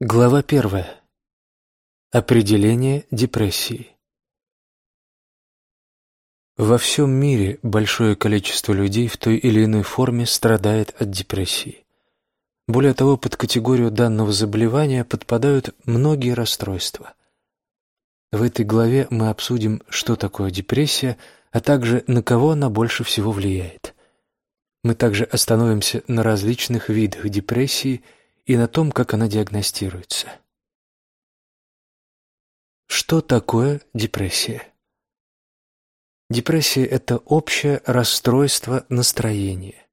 Глава первая. Определение депрессии. Во всем мире большое количество людей в той или иной форме страдает от депрессии. Более того, под категорию данного заболевания подпадают многие расстройства. В этой главе мы обсудим, что такое депрессия, а также на кого она больше всего влияет. Мы также остановимся на различных видах депрессии – и на том, как она диагностируется. Что такое депрессия? Депрессия – это общее расстройство настроения.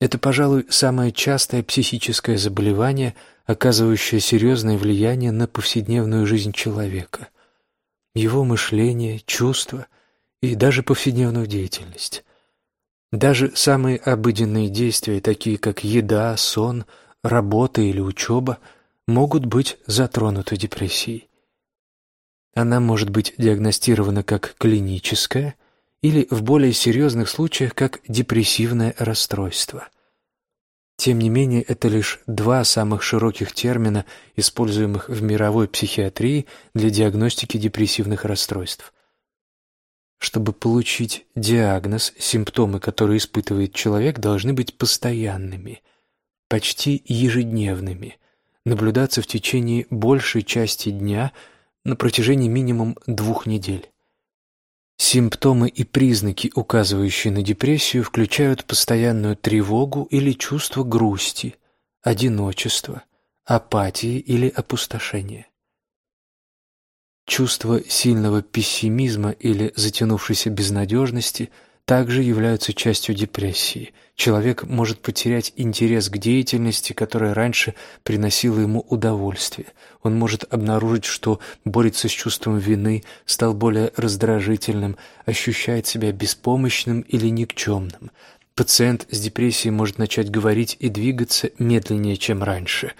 Это, пожалуй, самое частое психическое заболевание, оказывающее серьезное влияние на повседневную жизнь человека, его мышление, чувства и даже повседневную деятельность. Даже самые обыденные действия, такие как еда, сон – работа или учеба могут быть затронуты депрессией. Она может быть диагностирована как клиническая или в более серьезных случаях как депрессивное расстройство. Тем не менее, это лишь два самых широких термина, используемых в мировой психиатрии для диагностики депрессивных расстройств. Чтобы получить диагноз, симптомы, которые испытывает человек, должны быть постоянными – почти ежедневными, наблюдаться в течение большей части дня на протяжении минимум двух недель. Симптомы и признаки, указывающие на депрессию, включают постоянную тревогу или чувство грусти, одиночества, апатии или опустошения. Чувство сильного пессимизма или затянувшейся безнадежности – также являются частью депрессии. Человек может потерять интерес к деятельности, которая раньше приносила ему удовольствие. Он может обнаружить, что борется с чувством вины, стал более раздражительным, ощущает себя беспомощным или никчемным. Пациент с депрессией может начать говорить и двигаться медленнее, чем раньше.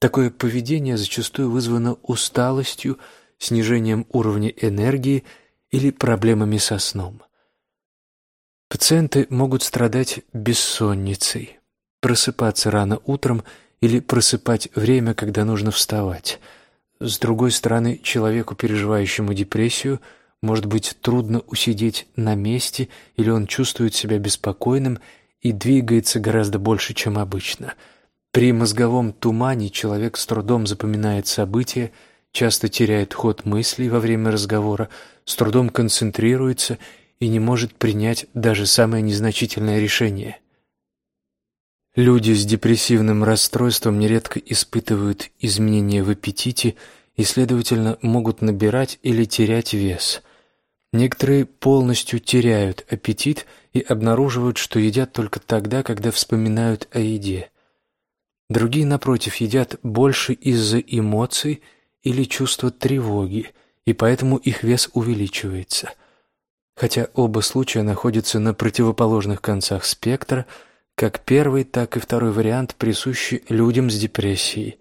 Такое поведение зачастую вызвано усталостью, снижением уровня энергии или проблемами со сном. Пациенты могут страдать бессонницей, просыпаться рано утром или просыпать время, когда нужно вставать. С другой стороны, человеку, переживающему депрессию, может быть трудно усидеть на месте или он чувствует себя беспокойным и двигается гораздо больше, чем обычно. При мозговом тумане человек с трудом запоминает события, часто теряет ход мыслей во время разговора, с трудом концентрируется и не может принять даже самое незначительное решение. Люди с депрессивным расстройством нередко испытывают изменения в аппетите и, следовательно, могут набирать или терять вес. Некоторые полностью теряют аппетит и обнаруживают, что едят только тогда, когда вспоминают о еде. Другие, напротив, едят больше из-за эмоций или чувства тревоги, и поэтому их вес увеличивается – хотя оба случая находятся на противоположных концах спектра, как первый, так и второй вариант присущи людям с депрессией.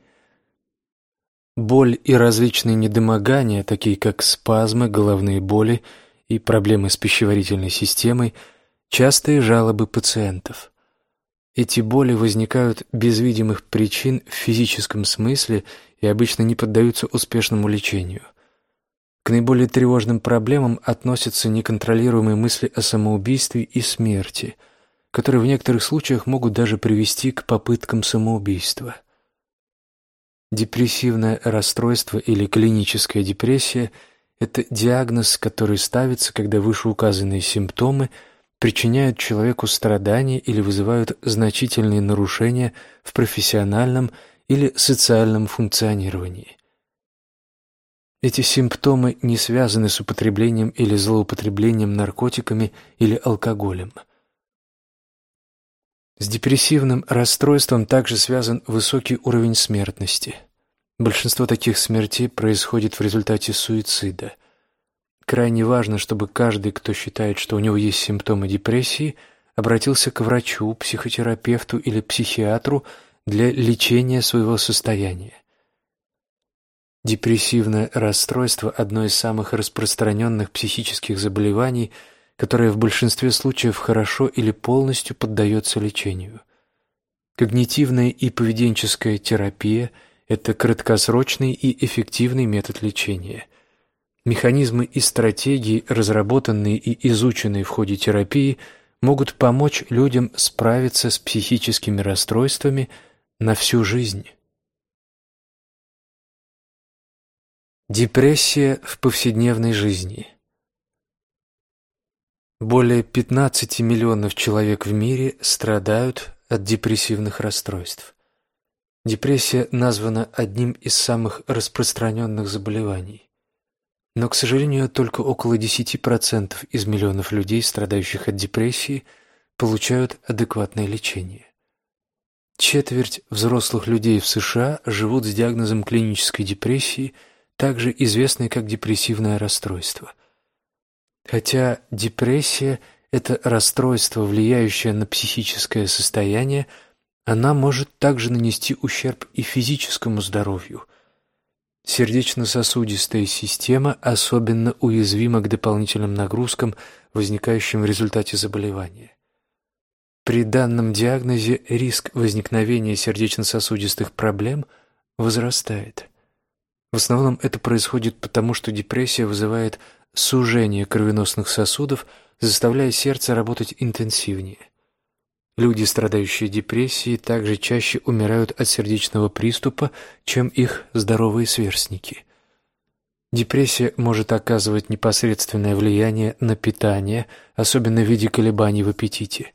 Боль и различные недомогания, такие как спазмы, головные боли и проблемы с пищеварительной системой, частые жалобы пациентов. Эти боли возникают без видимых причин в физическом смысле и обычно не поддаются успешному лечению. К наиболее тревожным проблемам относятся неконтролируемые мысли о самоубийстве и смерти, которые в некоторых случаях могут даже привести к попыткам самоубийства. Депрессивное расстройство или клиническая депрессия – это диагноз, который ставится, когда вышеуказанные симптомы причиняют человеку страдания или вызывают значительные нарушения в профессиональном или социальном функционировании. Эти симптомы не связаны с употреблением или злоупотреблением наркотиками или алкоголем. С депрессивным расстройством также связан высокий уровень смертности. Большинство таких смертей происходит в результате суицида. Крайне важно, чтобы каждый, кто считает, что у него есть симптомы депрессии, обратился к врачу, психотерапевту или психиатру для лечения своего состояния. Депрессивное расстройство – одно из самых распространенных психических заболеваний, которое в большинстве случаев хорошо или полностью поддается лечению. Когнитивная и поведенческая терапия, Это краткосрочный и эффективный метод лечения. Механизмы и стратегии, разработанные и изученные в ходе терапии, могут помочь людям справиться с психическими расстройствами на всю жизнь. Депрессия в повседневной жизни. Более 15 миллионов человек в мире страдают от депрессивных расстройств. Депрессия названа одним из самых распространенных заболеваний. Но, к сожалению, только около 10% из миллионов людей, страдающих от депрессии, получают адекватное лечение. Четверть взрослых людей в США живут с диагнозом клинической депрессии, также известной как депрессивное расстройство. Хотя депрессия – это расстройство, влияющее на психическое состояние, она может также нанести ущерб и физическому здоровью. Сердечно-сосудистая система особенно уязвима к дополнительным нагрузкам, возникающим в результате заболевания. При данном диагнозе риск возникновения сердечно-сосудистых проблем возрастает. В основном это происходит потому, что депрессия вызывает сужение кровеносных сосудов, заставляя сердце работать интенсивнее. Люди, страдающие депрессией, также чаще умирают от сердечного приступа, чем их здоровые сверстники. Депрессия может оказывать непосредственное влияние на питание, особенно в виде колебаний в аппетите.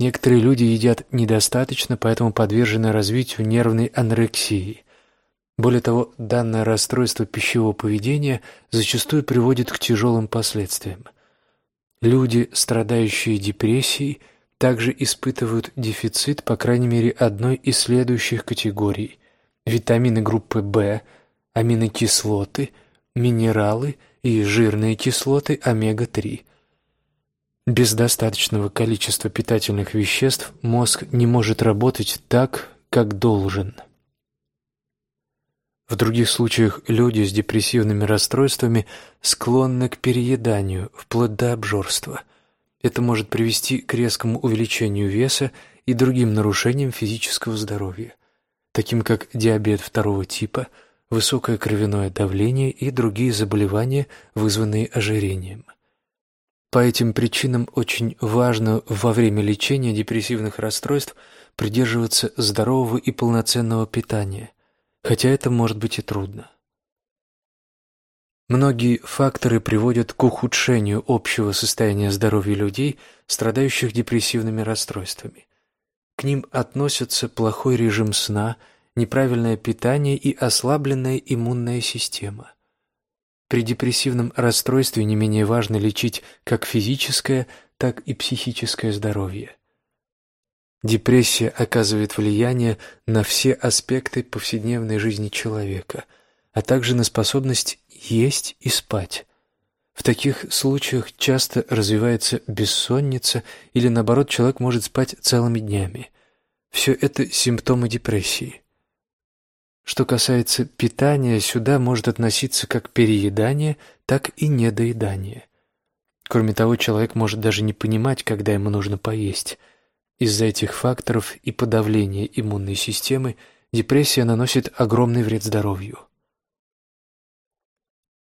Некоторые люди едят недостаточно, поэтому подвержены развитию нервной анорексии. Более того, данное расстройство пищевого поведения зачастую приводит к тяжелым последствиям. Люди, страдающие депрессией, также испытывают дефицит по крайней мере одной из следующих категорий: витамины группы В, аминокислоты, минералы и жирные кислоты омега-3. Без достаточного количества питательных веществ мозг не может работать так, как должен. В других случаях люди с депрессивными расстройствами склонны к перееданию, вплоть до обжорства. Это может привести к резкому увеличению веса и другим нарушениям физического здоровья, таким как диабет второго типа, высокое кровяное давление и другие заболевания, вызванные ожирением. По этим причинам очень важно во время лечения депрессивных расстройств придерживаться здорового и полноценного питания, хотя это может быть и трудно. Многие факторы приводят к ухудшению общего состояния здоровья людей, страдающих депрессивными расстройствами. К ним относятся плохой режим сна, неправильное питание и ослабленная иммунная система. При депрессивном расстройстве не менее важно лечить как физическое, так и психическое здоровье. Депрессия оказывает влияние на все аспекты повседневной жизни человека, а также на способность есть и спать. В таких случаях часто развивается бессонница или наоборот человек может спать целыми днями. Все это симптомы депрессии. Что касается питания, сюда может относиться как переедание, так и недоедание. Кроме того, человек может даже не понимать, когда ему нужно поесть – из-за этих факторов и подавления иммунной системы депрессия наносит огромный вред здоровью.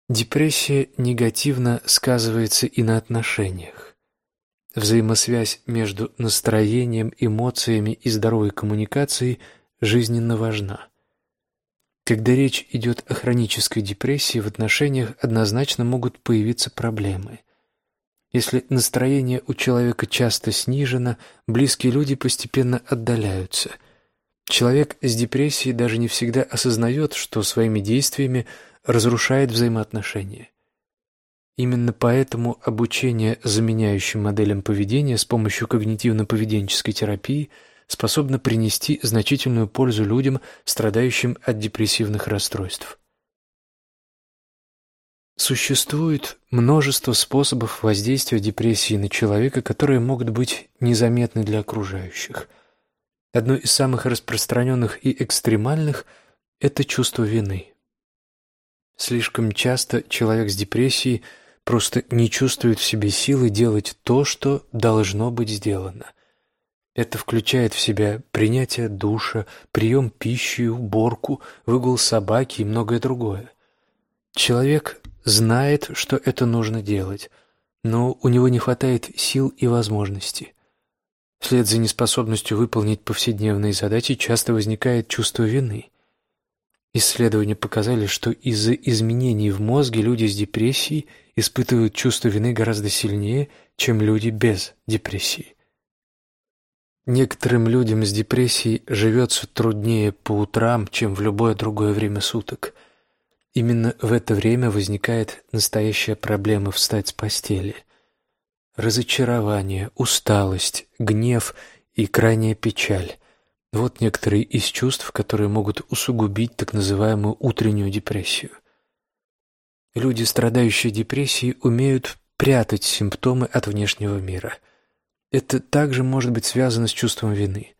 Депрессия негативно сказывается и на отношениях. Взаимосвязь между настроением, эмоциями и здоровой коммуникацией жизненно важна. Когда речь идет о хронической депрессии, в отношениях однозначно могут появиться проблемы. Если настроение у человека часто снижено, близкие люди постепенно отдаляются. Человек с депрессией даже не всегда осознает, что своими действиями разрушает взаимоотношения. Именно поэтому обучение заменяющим моделям поведения с помощью когнитивно-поведенческой терапии способно принести значительную пользу людям, страдающим от депрессивных расстройств. Существует множество способов воздействия депрессии на человека, которые могут быть незаметны для окружающих. Одно из самых распространенных и экстремальных – это чувство вины. Слишком часто человек с депрессией просто не чувствует в себе силы делать то, что должно быть сделано. Это включает в себя принятие душа, прием пищи, уборку, выгул собаки и многое другое. Человек знает, что это нужно делать, но у него не хватает сил и возможностей. Вслед за неспособностью выполнить повседневные задачи часто возникает чувство вины. Исследования показали, что из-за изменений в мозге люди с депрессией испытывают чувство вины гораздо сильнее, чем люди без депрессии. Некоторым людям с депрессией живется труднее по утрам, чем в любое другое время суток. Именно в это время возникает настоящая проблема встать с постели. Разочарование, усталость, гнев и крайняя печаль – вот некоторые из чувств, которые могут усугубить так называемую утреннюю депрессию. Люди, страдающие депрессией, умеют прятать симптомы от внешнего мира. Это также может быть связано с чувством вины.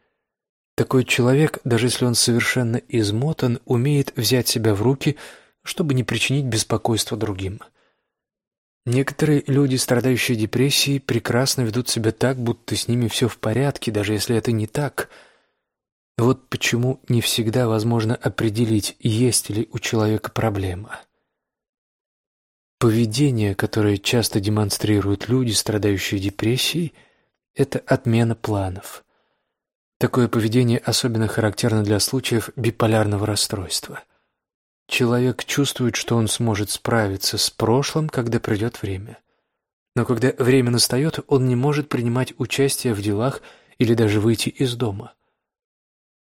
Такой человек, даже если он совершенно измотан, умеет взять себя в руки, чтобы не причинить беспокойства другим – Некоторые люди, страдающие депрессией, прекрасно ведут себя так, будто с ними все в порядке, даже если это не так. Вот почему не всегда возможно определить, есть ли у человека проблема. Поведение, которое часто демонстрируют люди, страдающие депрессией, это отмена планов. Такое поведение особенно характерно для случаев биполярного расстройства – Человек чувствует, что он сможет справиться с прошлым, когда придет время. Но когда время настает, он не может принимать участие в делах или даже выйти из дома.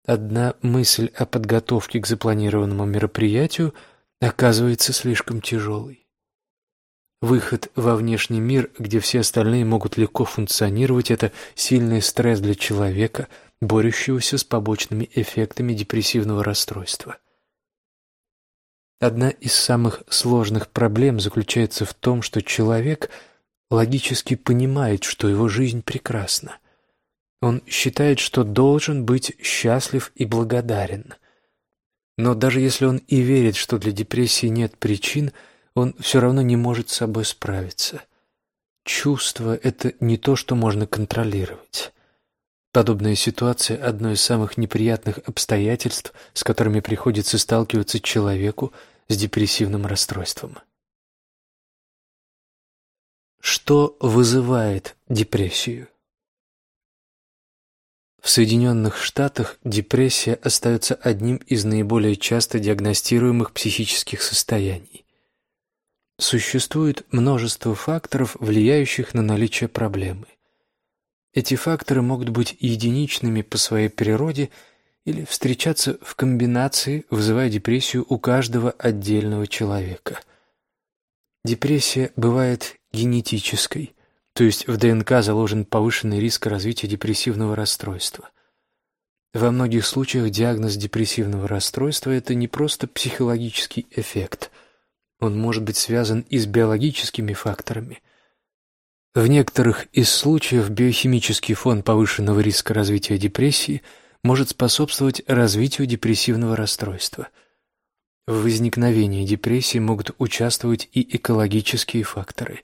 Одна мысль о подготовке к запланированному мероприятию оказывается слишком тяжелой. Выход во внешний мир, где все остальные могут легко функционировать, это сильный стресс для человека, борющегося с побочными эффектами депрессивного расстройства. Одна из самых сложных проблем заключается в том, что человек логически понимает, что его жизнь прекрасна. Он считает, что должен быть счастлив и благодарен. Но даже если он и верит, что для депрессии нет причин, он все равно не может с собой справиться. Чувство – это не то, что можно контролировать. Подобная ситуация – одно из самых неприятных обстоятельств, с которыми приходится сталкиваться человеку, с депрессивным расстройством. Что вызывает депрессию? В Соединенных Штатах депрессия остается одним из наиболее часто диагностируемых психических состояний. Существует множество факторов, влияющих на наличие проблемы. Эти факторы могут быть единичными по своей природе – или встречаться в комбинации, вызывая депрессию у каждого отдельного человека. Депрессия бывает генетической, то есть в ДНК заложен повышенный риск развития депрессивного расстройства. Во многих случаях диагноз депрессивного расстройства – это не просто психологический эффект. Он может быть связан и с биологическими факторами. В некоторых из случаев биохимический фон повышенного риска развития депрессии – может способствовать развитию депрессивного расстройства. В возникновении депрессии могут участвовать и экологические факторы.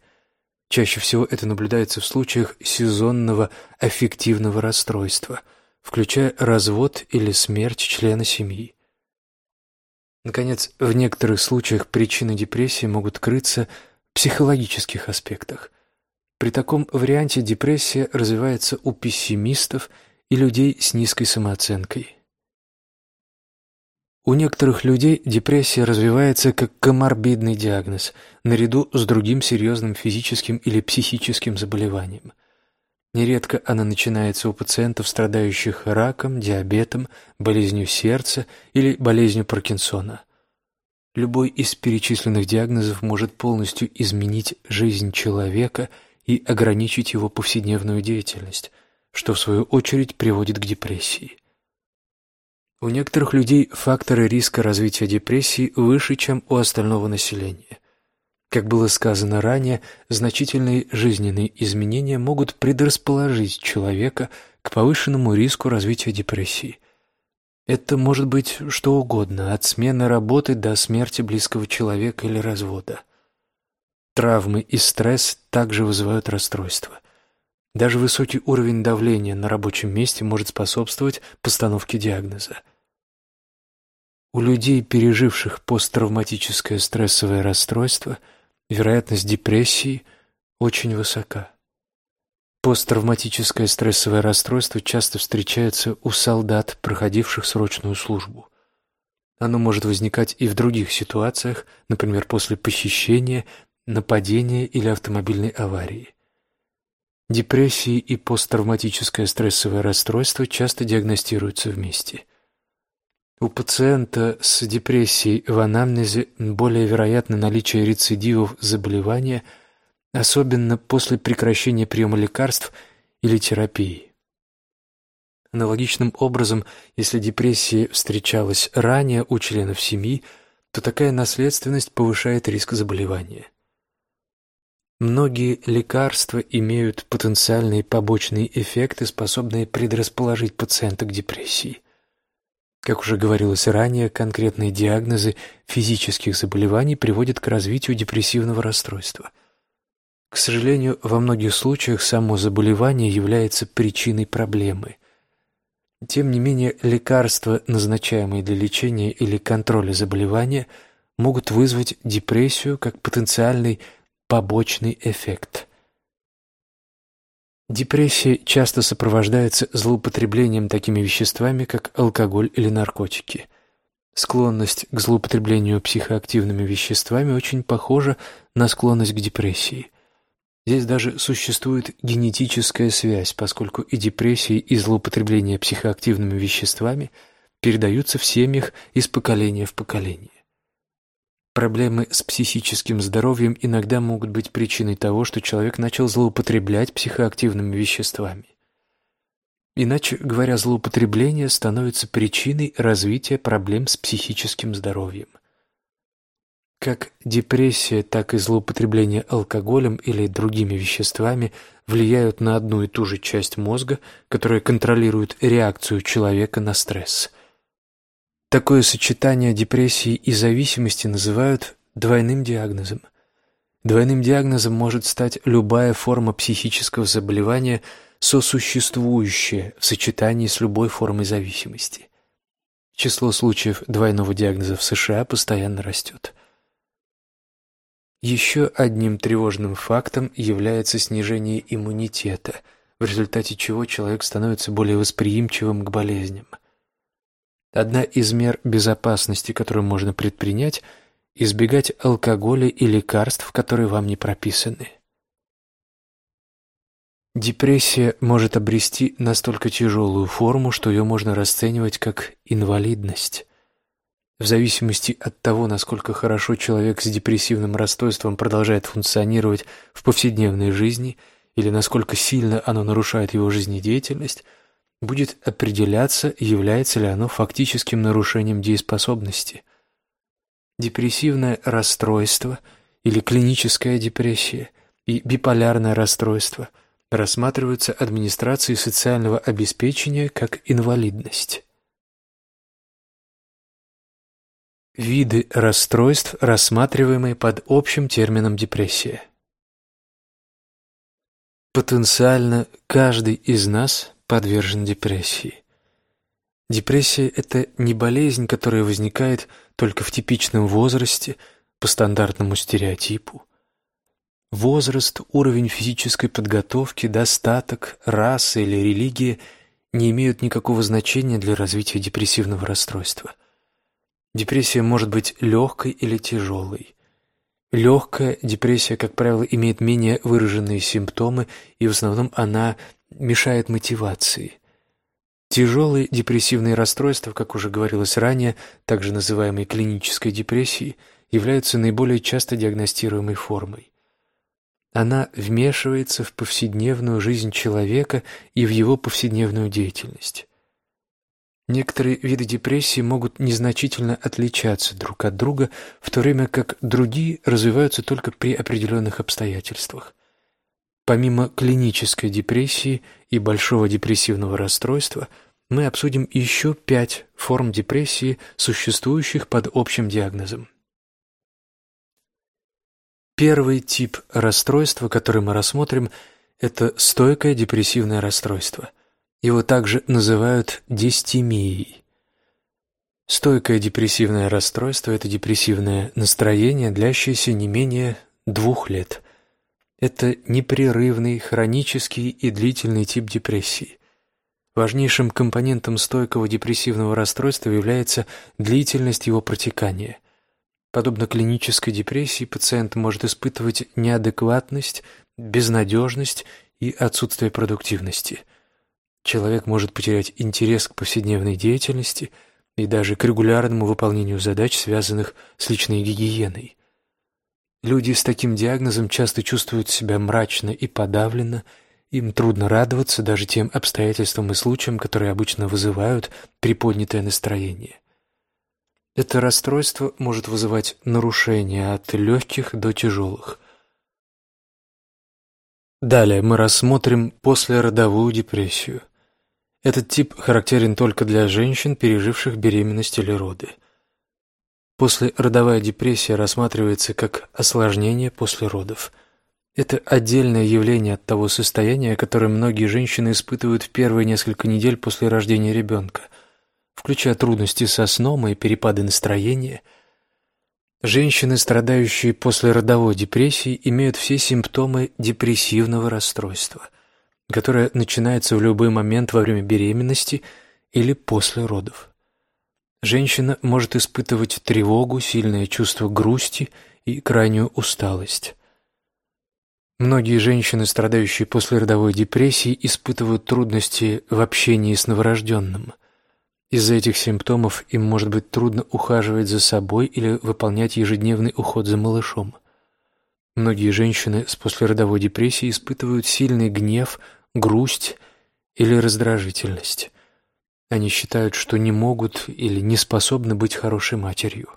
Чаще всего это наблюдается в случаях сезонного аффективного расстройства, включая развод или смерть члена семьи. Наконец, в некоторых случаях причины депрессии могут крыться в психологических аспектах. При таком варианте депрессия развивается у пессимистов – и людей с низкой самооценкой. У некоторых людей депрессия развивается как коморбидный диагноз, наряду с другим серьезным физическим или психическим заболеванием. Нередко она начинается у пациентов, страдающих раком, диабетом, болезнью сердца или болезнью Паркинсона. Любой из перечисленных диагнозов может полностью изменить жизнь человека и ограничить его повседневную деятельность – что в свою очередь приводит к депрессии. У некоторых людей факторы риска развития депрессии выше, чем у остального населения. Как было сказано ранее, значительные жизненные изменения могут предрасположить человека к повышенному риску развития депрессии. Это может быть что угодно, от смены работы до смерти близкого человека или развода. Травмы и стресс также вызывают расстройство. Даже высокий уровень давления на рабочем месте может способствовать постановке диагноза. У людей, переживших посттравматическое стрессовое расстройство, вероятность депрессии очень высока. Посттравматическое стрессовое расстройство часто встречается у солдат, проходивших срочную службу. Оно может возникать и в других ситуациях, например, после похищения, нападения или автомобильной аварии. Депрессии и посттравматическое стрессовое расстройство часто диагностируются вместе. У пациента с депрессией в анамнезе более вероятно наличие рецидивов заболевания, особенно после прекращения приема лекарств или терапии. Аналогичным образом, если депрессия встречалась ранее у членов семьи, то такая наследственность повышает риск заболевания. Многие лекарства имеют потенциальные побочные эффекты, способные предрасположить пациента к депрессии. Как уже говорилось ранее, конкретные диагнозы физических заболеваний приводят к развитию депрессивного расстройства. К сожалению, во многих случаях само заболевание является причиной проблемы. Тем не менее, лекарства, назначаемые для лечения или контроля заболевания, могут вызвать депрессию как потенциальный побочный эффект. Депрессия часто сопровождается злоупотреблением такими веществами, как алкоголь или наркотики. Склонность к злоупотреблению психоактивными веществами очень похожа на склонность к депрессии. Здесь даже существует генетическая связь, поскольку и депрессия, и злоупотребление психоактивными веществами передаются в семьях из поколения в поколение. Проблемы с психическим здоровьем иногда могут быть причиной того, что человек начал злоупотреблять психоактивными веществами. Иначе говоря, злоупотребление становится причиной развития проблем с психическим здоровьем. Как депрессия, так и злоупотребление алкоголем или другими веществами влияют на одну и ту же часть мозга, которая контролирует реакцию человека на стресс. Такое сочетание депрессии и зависимости называют двойным диагнозом. Двойным диагнозом может стать любая форма психического заболевания, сосуществующая в сочетании с любой формой зависимости. Число случаев двойного диагноза в США постоянно растет. Еще одним тревожным фактом является снижение иммунитета, в результате чего человек становится более восприимчивым к болезням – Одна из мер безопасности, которую можно предпринять, избегать алкоголя и лекарств, которые вам не прописаны. Депрессия может обрести настолько тяжелую форму, что ее можно расценивать как инвалидность. В зависимости от того, насколько хорошо человек с депрессивным расстройством продолжает функционировать в повседневной жизни или насколько сильно оно нарушает его жизнедеятельность – будет определяться, является ли оно фактическим нарушением дееспособности. Депрессивное расстройство или клиническая депрессия и биполярное расстройство рассматриваются администрацией социального обеспечения как инвалидность. Виды расстройств, рассматриваемые под общим термином депрессия. Потенциально каждый из нас подвержен депрессии. Депрессия – это не болезнь, которая возникает только в типичном возрасте, по стандартному стереотипу. Возраст, уровень физической подготовки, достаток, раса или религия не имеют никакого значения для развития депрессивного расстройства. Депрессия может быть легкой или тяжелой. Легкая депрессия, как правило, имеет менее выраженные симптомы, и в основном она мешает мотивации. Тяжелые депрессивные расстройства, как уже говорилось ранее, также называемые клинической депрессией, являются наиболее часто диагностируемой формой. Она вмешивается в повседневную жизнь человека и в его повседневную деятельность. Некоторые виды депрессии могут незначительно отличаться друг от друга, в то время как другие развиваются только при определенных обстоятельствах. Помимо клинической депрессии и большого депрессивного расстройства, мы обсудим еще пять форм депрессии, существующих под общим диагнозом. Первый тип расстройства, который мы рассмотрим, Это стойкое депрессивное расстройство. Его также называют дистемией. Стойкое депрессивное расстройство – это депрессивное настроение, длящееся не менее двух лет. Это непрерывный, хронический и длительный тип депрессии. Важнейшим компонентом стойкого депрессивного расстройства является длительность его протекания. Подобно клинической депрессии, пациент может испытывать неадекватность, безнадежность и отсутствие продуктивности. Человек может потерять интерес к повседневной деятельности – и даже к регулярному выполнению задач, связанных с личной гигиеной. Люди с таким диагнозом часто чувствуют себя мрачно и подавленно, им трудно радоваться даже тем обстоятельствам и случаям, которые обычно вызывают приподнятое настроение. Это расстройство может вызывать нарушения от легких до тяжелых. Далее мы рассмотрим послеродовую депрессию – этот тип характерен только для женщин, переживших беременность или роды. Послеродовая депрессия рассматривается как осложнение после родов. Это отдельное явление от того состояния, которое многие женщины испытывают в первые несколько недель после рождения ребенка, включая трудности со сном и перепады настроения. Женщины, страдающие послеродовой депрессией, имеют все симптомы депрессивного расстройства – которая начинается в любой момент во время беременности или после родов. Женщина может испытывать тревогу, сильное чувство грусти и крайнюю усталость. Многие женщины, страдающие послеродовой депрессией, испытывают трудности в общении с новорожденным. Из-за этих симптомов им может быть трудно ухаживать за собой или выполнять ежедневный уход за малышом. Многие женщины с послеродовой депрессией испытывают сильный гнев, грусть или раздражительность. Они считают, что не могут или не способны быть хорошей матерью.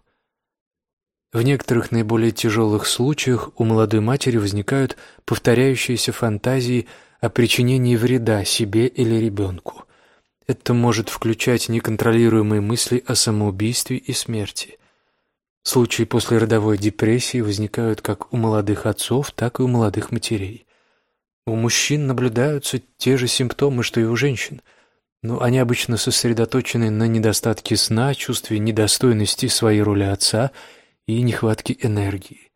В некоторых наиболее тяжелых случаях у молодой матери возникают повторяющиеся фантазии о причинении вреда себе или ребенку. Это может включать неконтролируемые мысли о самоубийстве и смерти. Случаи послеродовой депрессии возникают как у молодых отцов, так и у молодых матерей. У мужчин наблюдаются те же симптомы, что и у женщин, но они обычно сосредоточены на недостатке сна, чувстве недостойности своей роли отца и нехватке энергии.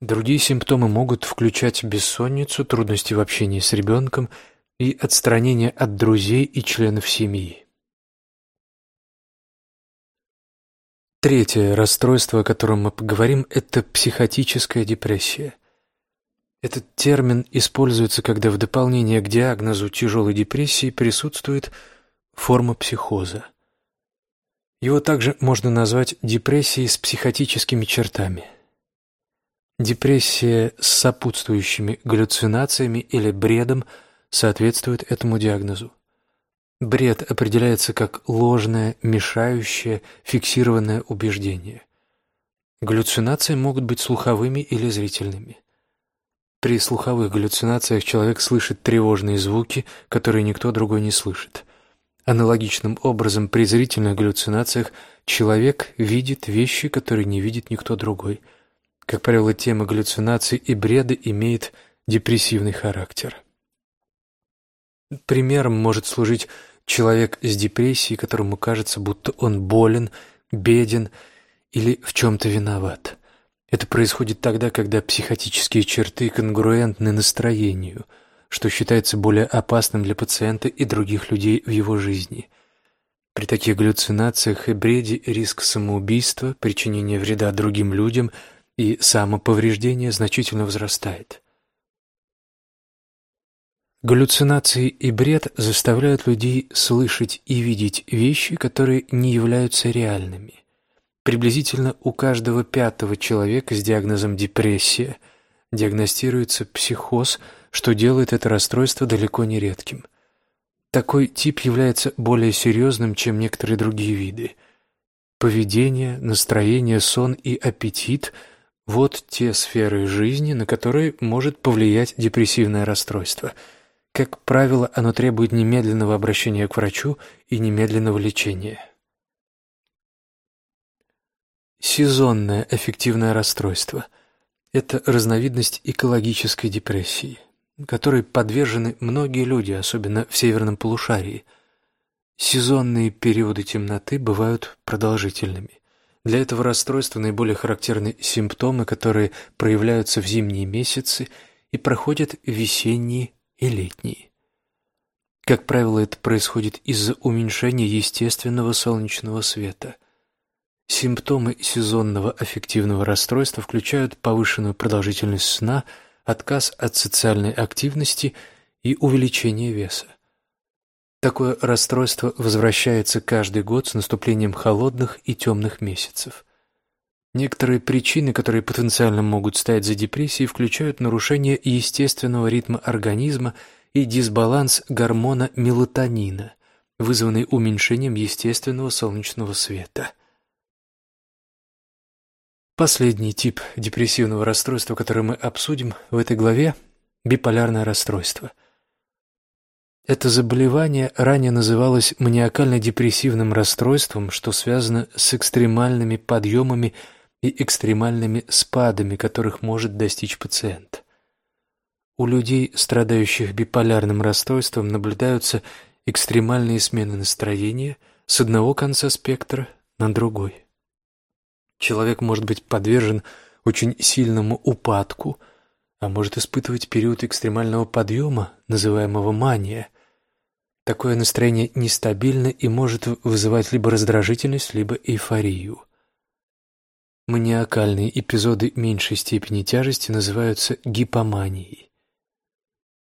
Другие симптомы могут включать бессонницу, трудности в общении с ребенком и отстранение от друзей и членов семьи. Третье расстройство, о котором мы поговорим, это психотическая депрессия. Этот термин используется, когда в дополнение к диагнозу тяжелой депрессии присутствует форма психоза. Его также можно назвать депрессией с психотическими чертами. Депрессия с сопутствующими галлюцинациями или бредом соответствует этому диагнозу. Бред определяется как ложное, мешающее, фиксированное убеждение. Галлюцинации могут быть слуховыми или зрительными. При слуховых галлюцинациях человек слышит тревожные звуки, которые никто другой не слышит. Аналогичным образом при зрительных галлюцинациях человек видит вещи, которые не видит никто другой. Как правило, тема галлюцинаций и бреда имеет депрессивный характер. Примером может служить человек с депрессией, которому кажется, будто он болен, беден или в чем-то виноват. Это происходит тогда, когда психотические черты конгруентны настроению, что считается более опасным для пациента и других людей в его жизни. При таких галлюцинациях и бреде риск самоубийства, причинения вреда другим людям и самоповреждения значительно возрастает. Галлюцинации и бред заставляют людей слышать и видеть вещи, которые не являются реальными. Приблизительно у каждого пятого человека с диагнозом депрессия диагностируется психоз, что делает это расстройство далеко не редким. Такой тип является более серьезным, чем некоторые другие виды. Поведение, настроение, сон и аппетит – вот те сферы жизни, на которые может повлиять депрессивное расстройство. Как правило, оно требует немедленного обращения к врачу и немедленного лечения. Сезонное аффективное расстройство – это разновидность экологической депрессии. которой подвержены многие люди, особенно в северном полушарии. Сезонные периоды темноты бывают продолжительными. Для этого расстройства наиболее характерны симптомы, которые проявляются в зимние месяцы и проходят весенние и летние. Как правило, это происходит из-за уменьшения естественного солнечного света. Симптомы сезонного аффективного расстройства включают повышенную продолжительность сна, отказ от социальной активности и увеличение веса. Такое расстройство возвращается каждый год с наступлением холодных и темных месяцев. Некоторые причины, которые потенциально могут стоять за депрессией, включают нарушение естественного ритма организма и дисбаланс гормона мелатонина, вызванный уменьшением естественного солнечного света. Последний тип депрессивного расстройства, который мы обсудим в этой главе – биполярное расстройство. Это заболевание ранее называлось маниакально-депрессивным расстройством, что связано с экстремальными подъемами и экстремальными спадами, которых может достичь пациент. У людей, страдающих биполярным расстройством, наблюдаются экстремальные смены настроения с одного конца спектра на другой. Человек может быть подвержен очень сильному упадку, а может испытывать период экстремального подъема, называемого мания – Такое настроение нестабильно и может вызывать либо раздражительность, либо эйфорию. Маниакальные эпизоды меньшей степени тяжести называются гипоманией.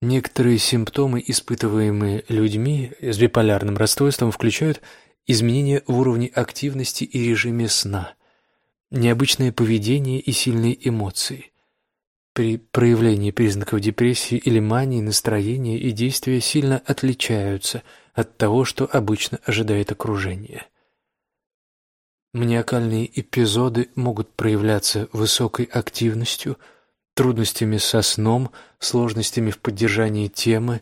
Некоторые симптомы, испытываемые людьми с биполярным расстройством, включают изменения в уровне активности и режиме сна, необычное поведение и сильные эмоции – при проявлении признаков депрессии или мании настроение и действия сильно отличаются от того, что обычно ожидает окружение. Маниакальные эпизоды могут проявляться высокой активностью, трудностями со сном, сложностями в поддержании темы,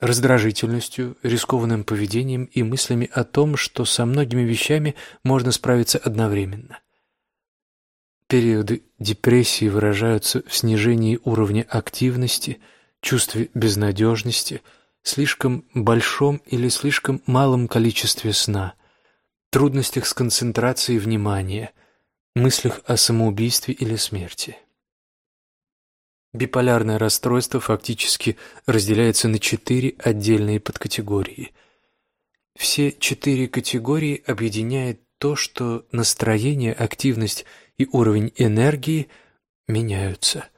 раздражительностью, рискованным поведением и мыслями о том, что со многими вещами можно справиться одновременно. Периоды депрессии выражаются в снижении уровня активности, чувстве безнадежности, слишком большом или слишком малом количестве сна, трудностях с концентрацией внимания, мыслях о самоубийстве или смерти. Биполярное расстройство фактически разделяется на четыре отдельные подкатегории. Все четыре категории объединяет то, что настроение, активность и уровень энергии меняются.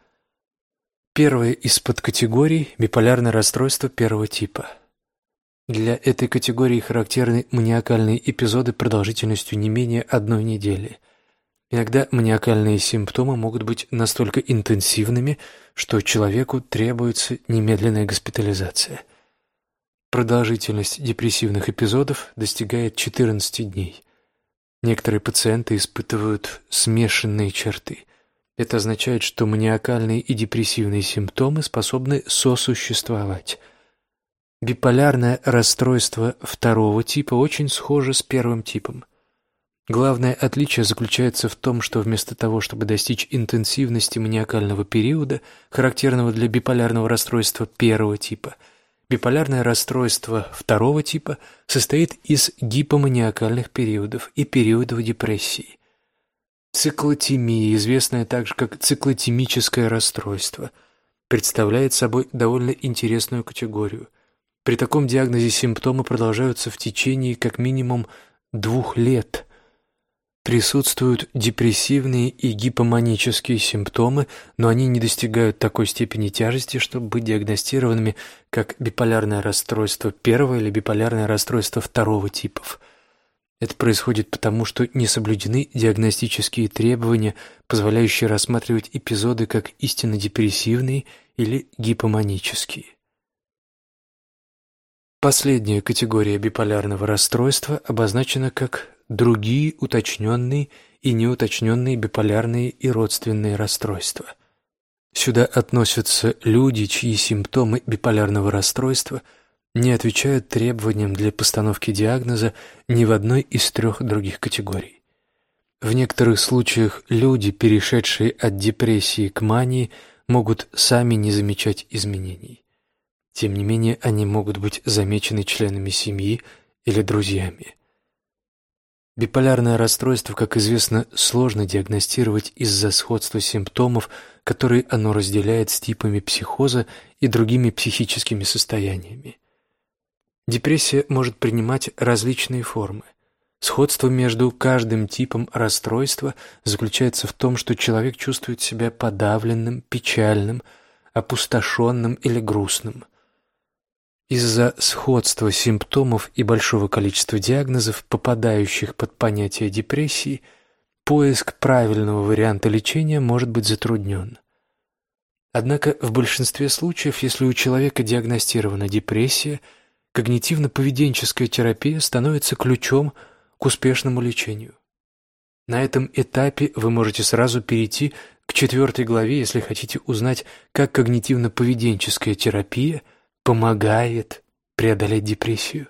Первая из подкатегорий – биполярное расстройство первого типа. Для этой категории характерны маниакальные эпизоды продолжительностью не менее одной недели. Иногда маниакальные симптомы могут быть настолько интенсивными, что человеку требуется немедленная госпитализация. Продолжительность депрессивных эпизодов достигает 14 дней. Некоторые пациенты испытывают смешанные черты. Это означает, что маниакальные и депрессивные симптомы способны сосуществовать. Биполярное расстройство второго типа очень схоже с первым типом. Главное отличие заключается в том, что вместо того, чтобы достичь интенсивности маниакального периода, характерного для биполярного расстройства первого типа – Биполярное расстройство второго типа состоит из гипоманиакальных периодов и периодов депрессии. Циклотемия, известная также как циклотемическое расстройство, представляет собой довольно интересную категорию. При таком диагнозе симптомы продолжаются в течение как минимум двух лет – Присутствуют депрессивные и гипоманические симптомы, но они не достигают такой степени тяжести, чтобы быть диагностированными как биполярное расстройство первого или биполярное расстройство второго типов. Это происходит потому, что не соблюдены диагностические требования, позволяющие рассматривать эпизоды как истинно депрессивные или гипоманические. Последняя категория биполярного расстройства обозначена как другие уточненные и неуточненные биполярные и родственные расстройства. Сюда относятся люди, чьи симптомы биполярного расстройства не отвечают требованиям для постановки диагноза ни в одной из трех других категорий. В некоторых случаях люди, перешедшие от депрессии к мании, могут сами не замечать изменений. Тем не менее, они могут быть замечены членами семьи или друзьями. Биполярное расстройство, как известно, сложно диагностировать из-за сходства симптомов, которые оно разделяет с типами психоза и другими психическими состояниями. Депрессия может принимать различные формы. Сходство между каждым типом расстройства заключается в том, что человек чувствует себя подавленным, печальным, опустошенным или грустным. Из-за сходства симптомов и большого количества диагнозов, попадающих под понятие депрессии, поиск правильного варианта лечения может быть затруднен. Однако в большинстве случаев, если у человека диагностирована депрессия, когнитивно-поведенческая терапия становится ключом к успешному лечению. На этом этапе вы можете сразу перейти к четвертой главе, если хотите узнать, как когнитивно-поведенческая терапия помогает преодолеть депрессию.